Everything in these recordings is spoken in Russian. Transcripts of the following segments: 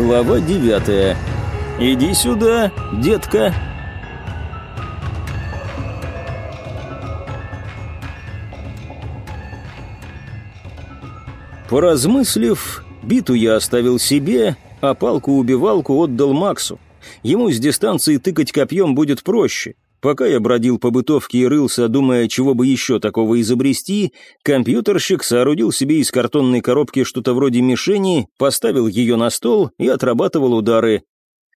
Глава девятая. «Иди сюда, детка!» Поразмыслив, биту я оставил себе, а палку-убивалку отдал Максу. Ему с дистанции тыкать копьем будет проще. Пока я бродил по бытовке и рылся, думая, чего бы еще такого изобрести, компьютерщик соорудил себе из картонной коробки что-то вроде мишени, поставил ее на стол и отрабатывал удары.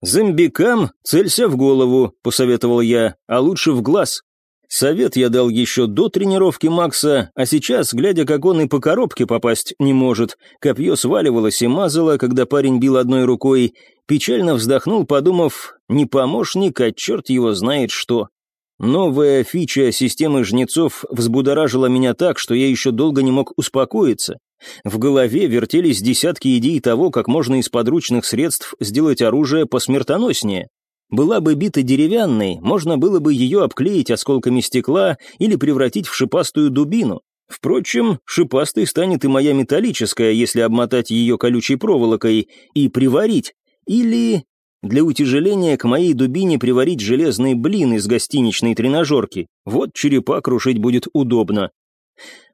«Зомбикам целься в голову», — посоветовал я, — «а лучше в глаз». Совет я дал еще до тренировки Макса, а сейчас, глядя, как он и по коробке попасть не может, копье сваливалось и мазало, когда парень бил одной рукой, печально вздохнул, подумав, не помощник, а черт его знает что. Новая фича системы жнецов взбудоражила меня так, что я еще долго не мог успокоиться. В голове вертелись десятки идей того, как можно из подручных средств сделать оружие посмертоноснее. Была бы бита деревянной, можно было бы ее обклеить осколками стекла или превратить в шипастую дубину. Впрочем, шипастой станет и моя металлическая, если обмотать ее колючей проволокой и приварить. Или для утяжеления к моей дубине приварить железный блин из гостиничной тренажерки. Вот черепа крушить будет удобно.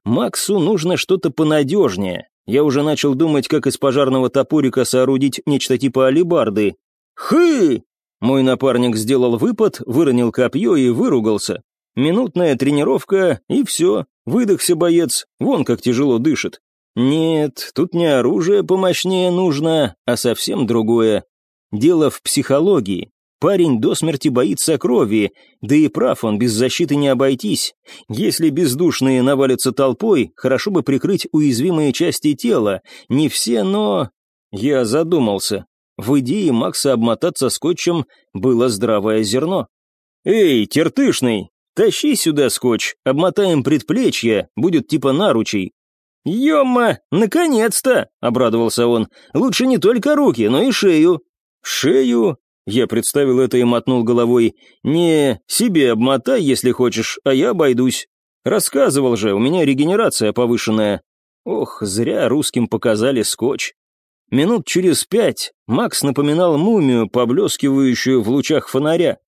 Максу нужно что-то понадежнее. Я уже начал думать, как из пожарного топорика соорудить нечто типа алибарды. «Хы!» Мой напарник сделал выпад, выронил копье и выругался. Минутная тренировка, и все. Выдохся боец, вон как тяжело дышит. Нет, тут не оружие помощнее нужно, а совсем другое. Дело в психологии. Парень до смерти боится крови, да и прав он, без защиты не обойтись. Если бездушные навалятся толпой, хорошо бы прикрыть уязвимые части тела. Не все, но... Я задумался. В идее Макса обмотаться скотчем было здравое зерно. «Эй, тертышный, тащи сюда скотч, обмотаем предплечье, будет типа наручей». «Ема, наконец-то!» — обрадовался он. «Лучше не только руки, но и шею. «Шею?» Я представил это и мотнул головой. «Не, себе обмотай, если хочешь, а я обойдусь. Рассказывал же, у меня регенерация повышенная». Ох, зря русским показали скотч. Минут через пять Макс напоминал мумию, поблескивающую в лучах фонаря.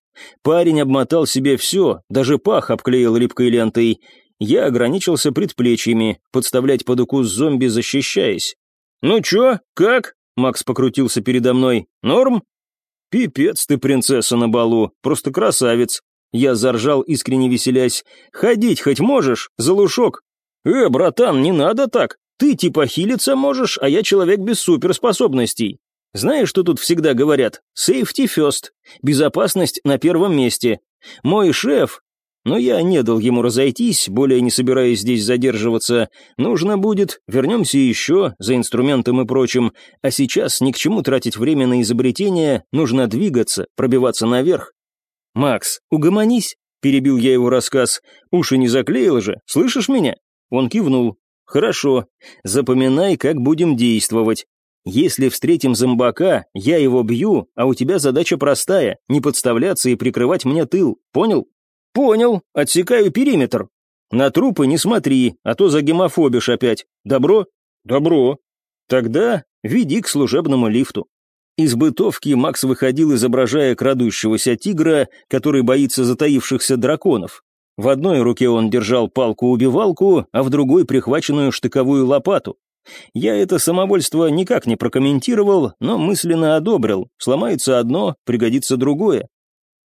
Парень обмотал себе все, даже пах обклеил липкой лентой. Я ограничился предплечьями, подставлять под укус зомби, защищаясь. «Ну чё, как?» Макс покрутился передо мной. «Норм?» «Пипец ты, принцесса на балу, просто красавец!» Я заржал, искренне веселясь. «Ходить хоть можешь, залушок?» «Э, братан, не надо так. Ты типа хилиться можешь, а я человек без суперспособностей. Знаешь, что тут всегда говорят? Safety first. Безопасность на первом месте. Мой шеф, но я не дал ему разойтись, более не собираясь здесь задерживаться. Нужно будет, вернемся еще, за инструментом и прочим. А сейчас ни к чему тратить время на изобретение, нужно двигаться, пробиваться наверх. «Макс, угомонись», — перебил я его рассказ. «Уши не заклеил же, слышишь меня?» Он кивнул. «Хорошо. Запоминай, как будем действовать. Если встретим зомбака, я его бью, а у тебя задача простая — не подставляться и прикрывать мне тыл, понял?» «Понял, отсекаю периметр. На трупы не смотри, а то загемофобишь опять. Добро?» «Добро. Тогда веди к служебному лифту». Из бытовки Макс выходил, изображая крадущегося тигра, который боится затаившихся драконов. В одной руке он держал палку-убивалку, а в другой прихваченную штыковую лопату. Я это самовольство никак не прокомментировал, но мысленно одобрил. Сломается одно, пригодится другое.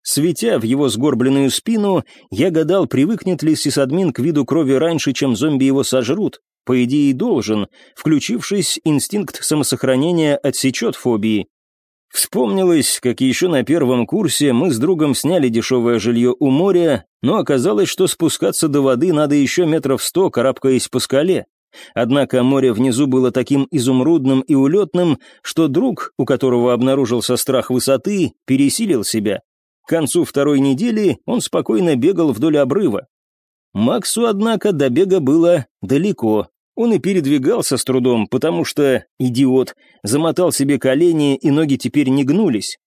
Светя в его сгорбленную спину, я гадал, привыкнет ли сисадмин к виду крови раньше, чем зомби его сожрут. По идее, должен. Включившись, инстинкт самосохранения отсечет фобии. Вспомнилось, как еще на первом курсе мы с другом сняли дешевое жилье у моря, но оказалось, что спускаться до воды надо еще метров сто, карабкаясь по скале. Однако море внизу было таким изумрудным и улетным, что друг, у которого обнаружился страх высоты, пересилил себя. К концу второй недели он спокойно бегал вдоль обрыва. Максу, однако, до бега было далеко. Он и передвигался с трудом, потому что, идиот, замотал себе колени, и ноги теперь не гнулись.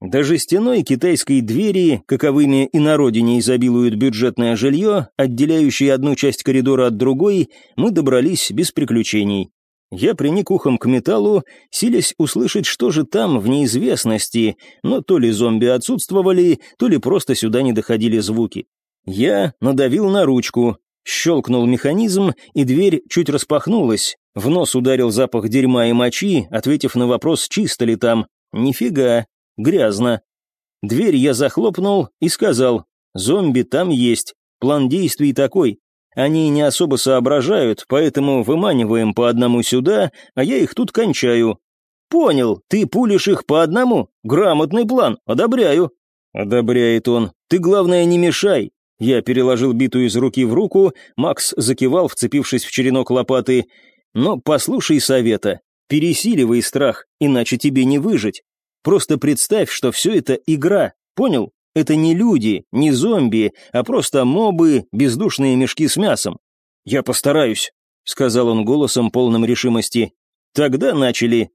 До жестяной китайской двери, каковыми и на родине изобилует бюджетное жилье, отделяющее одну часть коридора от другой, мы добрались без приключений. Я приник ухом к металлу, силясь услышать, что же там в неизвестности, но то ли зомби отсутствовали, то ли просто сюда не доходили звуки. Я надавил на ручку, щелкнул механизм, и дверь чуть распахнулась. В нос ударил запах дерьма и мочи, ответив на вопрос, чисто ли там. Нифига, грязно. Дверь я захлопнул и сказал, зомби там есть, план действий такой. Они не особо соображают, поэтому выманиваем по одному сюда, а я их тут кончаю. Понял, ты пулишь их по одному? Грамотный план, одобряю. Одобряет он. Ты, главное, не мешай. Я переложил биту из руки в руку, Макс закивал, вцепившись в черенок лопаты. Но послушай совета, пересиливай страх, иначе тебе не выжить. Просто представь, что все это игра, понял? Это не люди, не зомби, а просто мобы, бездушные мешки с мясом. «Я постараюсь», — сказал он голосом полным решимости. Тогда начали.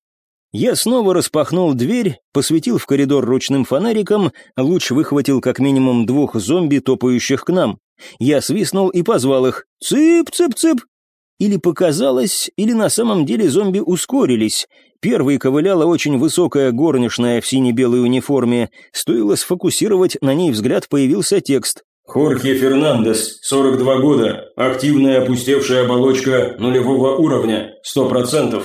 Я снова распахнул дверь, посветил в коридор ручным фонариком, луч выхватил как минимум двух зомби, топающих к нам. Я свистнул и позвал их «Цып-цып-цып!» Или показалось, или на самом деле зомби ускорились. Первой ковыляла очень высокая горничная в сине-белой униформе. Стоило сфокусировать на ней взгляд, появился текст. «Хорхе Фернандес, 42 года, активная опустевшая оболочка нулевого уровня, 100%.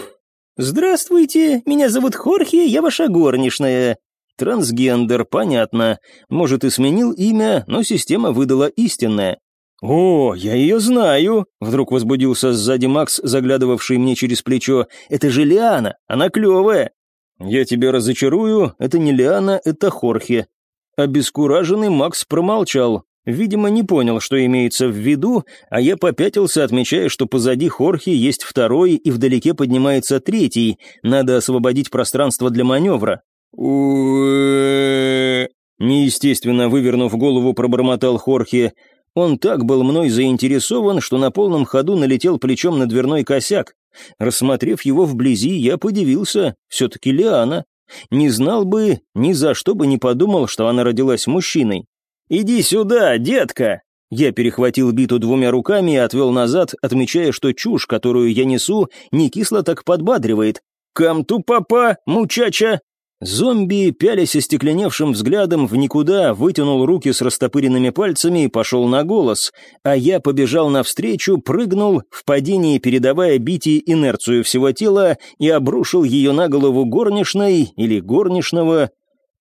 «Здравствуйте, меня зовут Хорхе, я ваша горничная». Трансгендер, понятно. Может, и сменил имя, но система выдала истинное. «О, я ее знаю!» — вдруг возбудился сзади Макс, заглядывавший мне через плечо. «Это же Лиана, она клевая!» «Я тебя разочарую, это не Лиана, это Хорхе». Обескураженный Макс промолчал. Видимо, не понял, что имеется в виду, а я попятился, отмечая, что позади Хорхе есть второй и вдалеке поднимается третий. Надо освободить пространство для маневра. Неестественно вывернув голову, пробормотал Хорхе. Он так был мной заинтересован, что на полном ходу налетел плечом на дверной косяк. Рассмотрев его вблизи, я подивился, все-таки Лиана. Не знал бы, ни за что бы не подумал, что она родилась мужчиной. «Иди сюда, детка!» Я перехватил биту двумя руками и отвел назад, отмечая, что чушь, которую я несу, не кисло так подбадривает. «Камту папа, мучача!» Зомби, пялясь остекленевшим взглядом в никуда, вытянул руки с растопыренными пальцами и пошел на голос, а я побежал навстречу, прыгнул, в падении передавая Бити инерцию всего тела и обрушил ее на голову горничной или горничного.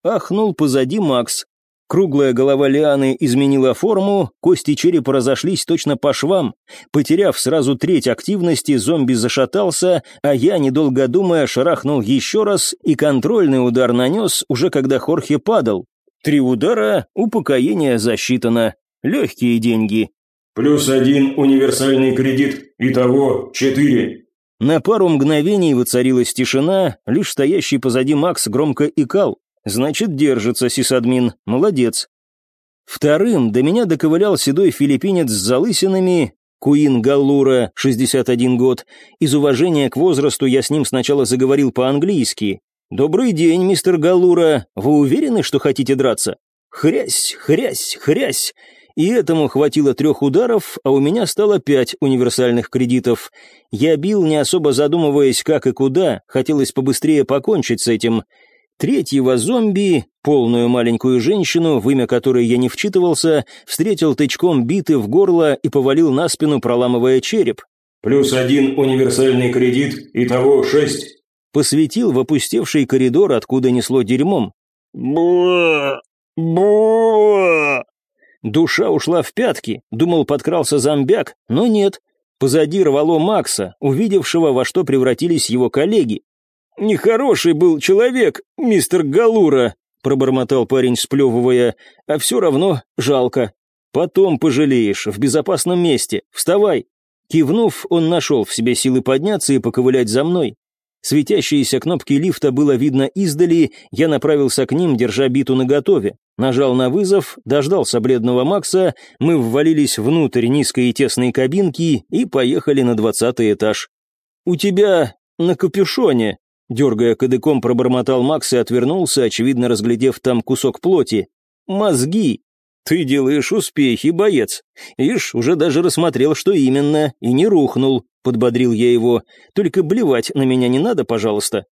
Ахнул позади Макс, Круглая голова Лианы изменила форму, кости черепа разошлись точно по швам. Потеряв сразу треть активности, зомби зашатался, а я, недолго думая, шарахнул еще раз и контрольный удар нанес, уже когда Хорхе падал. Три удара, упокоение засчитано. Легкие деньги. Плюс один универсальный кредит, итого четыре. На пару мгновений воцарилась тишина, лишь стоящий позади Макс громко икал. Значит, держится сисадмин, молодец. Вторым до меня доковылял седой филиппинец с залысинами, Куин Галлура, 61 год. Из уважения к возрасту я с ним сначала заговорил по-английски. «Добрый день, мистер Галлура. Вы уверены, что хотите драться?» Хрясь, хрясь, хрясь. И этому хватило трех ударов, а у меня стало пять универсальных кредитов. Я бил, не особо задумываясь, как и куда, хотелось побыстрее покончить с этим. Третьего зомби, полную маленькую женщину, в имя которой я не вчитывался, встретил тычком биты в горло и повалил на спину, проламывая череп. «Плюс один универсальный кредит, итого шесть». Посветил в опустевший коридор, откуда несло дерьмом. «Буа! Буа!» Душа ушла в пятки, думал, подкрался зомбяк, но нет. Позади рвало Макса, увидевшего, во что превратились его коллеги. «Нехороший был человек, мистер Галура», — пробормотал парень, сплевывая, «а все равно жалко. Потом пожалеешь, в безопасном месте. Вставай». Кивнув, он нашел в себе силы подняться и поковылять за мной. Светящиеся кнопки лифта было видно издали, я направился к ним, держа биту наготове. Нажал на вызов, дождался бледного Макса, мы ввалились внутрь низкой и тесной кабинки и поехали на двадцатый этаж. «У тебя на капюшоне», Дергая кадыком, пробормотал Макс и отвернулся, очевидно разглядев там кусок плоти. «Мозги!» «Ты делаешь успехи, боец. Ишь, уже даже рассмотрел, что именно, и не рухнул», — подбодрил я его. «Только блевать на меня не надо, пожалуйста».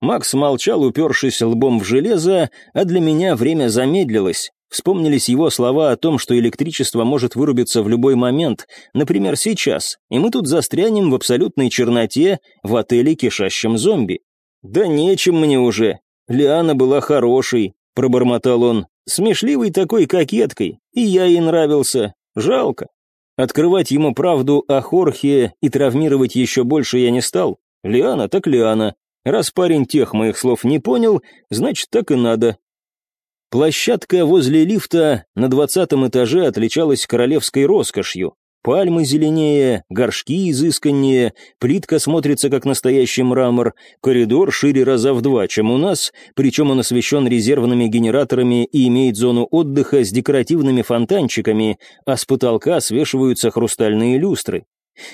Макс молчал, упершись лбом в железо, а для меня время замедлилось. Вспомнились его слова о том, что электричество может вырубиться в любой момент, например, сейчас, и мы тут застрянем в абсолютной черноте в отеле, кишащем зомби. «Да нечем мне уже. Лиана была хорошей», — пробормотал он. Смешливой такой кокеткой, и я ей нравился. Жалко. Открывать ему правду о Хорхе и травмировать еще больше я не стал. Лиана так Лиана. Раз парень тех моих слов не понял, значит, так и надо. Площадка возле лифта на двадцатом этаже отличалась королевской роскошью. Пальмы зеленее, горшки изысканнее, плитка смотрится как настоящий мрамор, коридор шире раза в два, чем у нас, причем он освещен резервными генераторами и имеет зону отдыха с декоративными фонтанчиками, а с потолка свешиваются хрустальные люстры.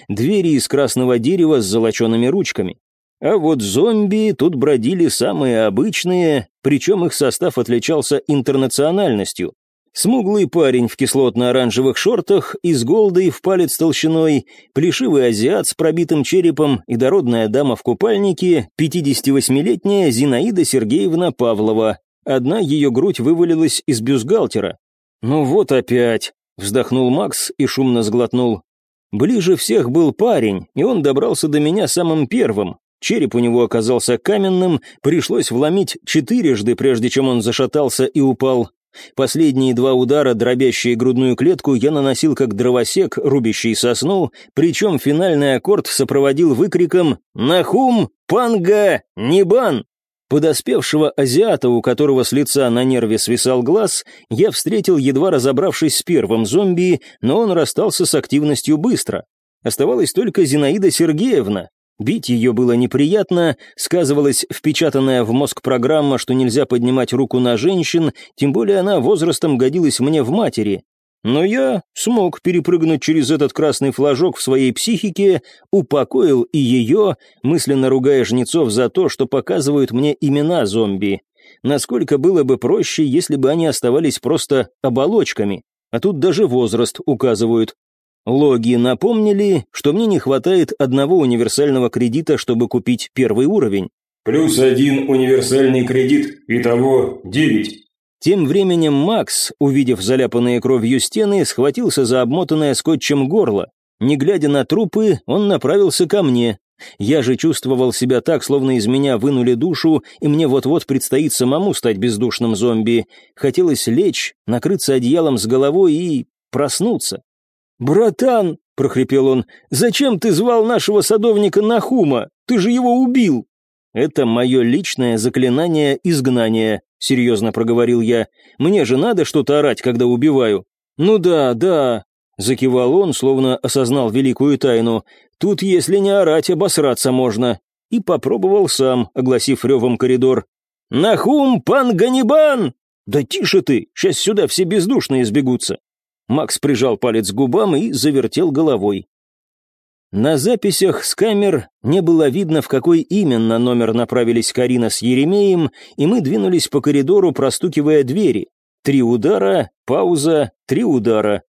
Двери из красного дерева с золочеными ручками. А вот зомби тут бродили самые обычные, причем их состав отличался интернациональностью. Смуглый парень в кислотно-оранжевых шортах и с голдой в палец толщиной, плешивый азиат с пробитым черепом и дородная дама в купальнике, 58-летняя Зинаида Сергеевна Павлова. Одна ее грудь вывалилась из бюстгальтера. «Ну вот опять», — вздохнул Макс и шумно сглотнул. Ближе всех был парень, и он добрался до меня самым первым. Череп у него оказался каменным, пришлось вломить четырежды, прежде чем он зашатался и упал. Последние два удара, дробящие грудную клетку, я наносил как дровосек, рубящий сосну, причем финальный аккорд сопроводил выкриком «Нахум! Панга! Нибан!». Подоспевшего азиата, у которого с лица на нерве свисал глаз, я встретил, едва разобравшись с первым зомби, но он расстался с активностью быстро. Оставалась только Зинаида Сергеевна, Бить ее было неприятно, сказывалась впечатанная в мозг программа, что нельзя поднимать руку на женщин, тем более она возрастом годилась мне в матери. Но я смог перепрыгнуть через этот красный флажок в своей психике, упокоил и ее, мысленно ругая жнецов за то, что показывают мне имена зомби. Насколько было бы проще, если бы они оставались просто оболочками, а тут даже возраст указывают. Логи напомнили, что мне не хватает одного универсального кредита, чтобы купить первый уровень. Плюс один универсальный кредит, итого девять. Тем временем Макс, увидев заляпанные кровью стены, схватился за обмотанное скотчем горло. Не глядя на трупы, он направился ко мне. Я же чувствовал себя так, словно из меня вынули душу, и мне вот-вот предстоит самому стать бездушным зомби. Хотелось лечь, накрыться одеялом с головой и проснуться. «Братан!» — прохрипел он. «Зачем ты звал нашего садовника Нахума? Ты же его убил!» «Это мое личное заклинание изгнания», — серьезно проговорил я. «Мне же надо что-то орать, когда убиваю». «Ну да, да», — закивал он, словно осознал великую тайну. «Тут, если не орать, обосраться можно». И попробовал сам, огласив ревом коридор. «Нахум, пан Ганибан!» «Да тише ты, сейчас сюда все бездушные сбегутся». Макс прижал палец к губам и завертел головой. На записях с камер не было видно, в какой именно номер направились Карина с Еремеем, и мы двинулись по коридору, простукивая двери. Три удара, пауза, три удара.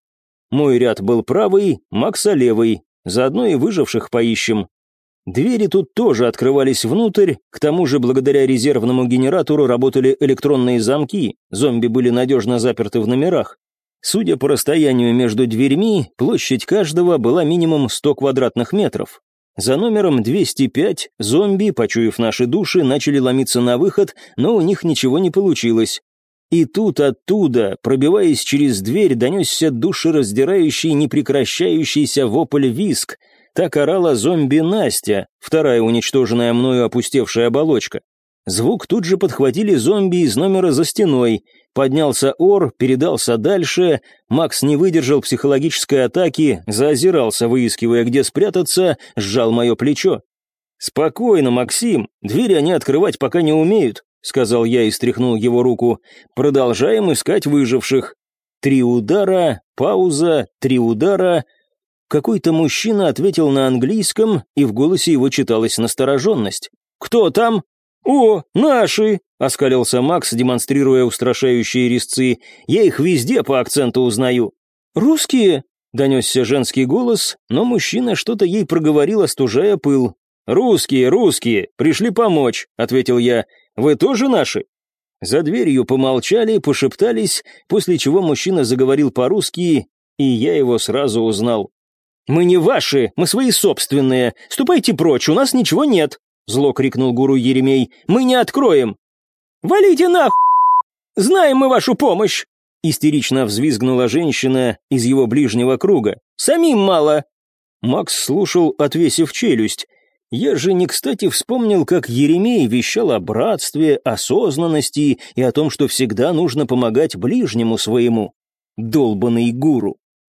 Мой ряд был правый, Макса левый, заодно и выживших поищем. Двери тут тоже открывались внутрь, к тому же благодаря резервному генератору работали электронные замки, зомби были надежно заперты в номерах. Судя по расстоянию между дверьми, площадь каждого была минимум 100 квадратных метров. За номером 205 зомби, почуяв наши души, начали ломиться на выход, но у них ничего не получилось. И тут оттуда, пробиваясь через дверь, донесся душераздирающий, непрекращающийся вопль-виск. Так орала зомби Настя, вторая уничтоженная мною опустевшая оболочка. Звук тут же подхватили зомби из номера за стеной. Поднялся ор, передался дальше. Макс не выдержал психологической атаки, заозирался, выискивая, где спрятаться, сжал мое плечо. «Спокойно, Максим, двери они открывать пока не умеют», — сказал я и стряхнул его руку. «Продолжаем искать выживших». Три удара, пауза, три удара. Какой-то мужчина ответил на английском, и в голосе его читалась настороженность. «Кто там?» «О, наши!» — оскалился Макс, демонстрируя устрашающие резцы. «Я их везде по акценту узнаю». «Русские?» — донесся женский голос, но мужчина что-то ей проговорил, остужая пыл. «Русские, русские, пришли помочь», — ответил я. «Вы тоже наши?» За дверью помолчали, пошептались, после чего мужчина заговорил по-русски, и я его сразу узнал. «Мы не ваши, мы свои собственные. Ступайте прочь, у нас ничего нет», — зло крикнул гуру Еремей. «Мы не откроем». «Валите нах! Знаем мы вашу помощь!» Истерично взвизгнула женщина из его ближнего круга. «Самим мало!» Макс слушал, отвесив челюсть. Я же не кстати вспомнил, как Еремей вещал о братстве, осознанности и о том, что всегда нужно помогать ближнему своему. Долбанный гуру.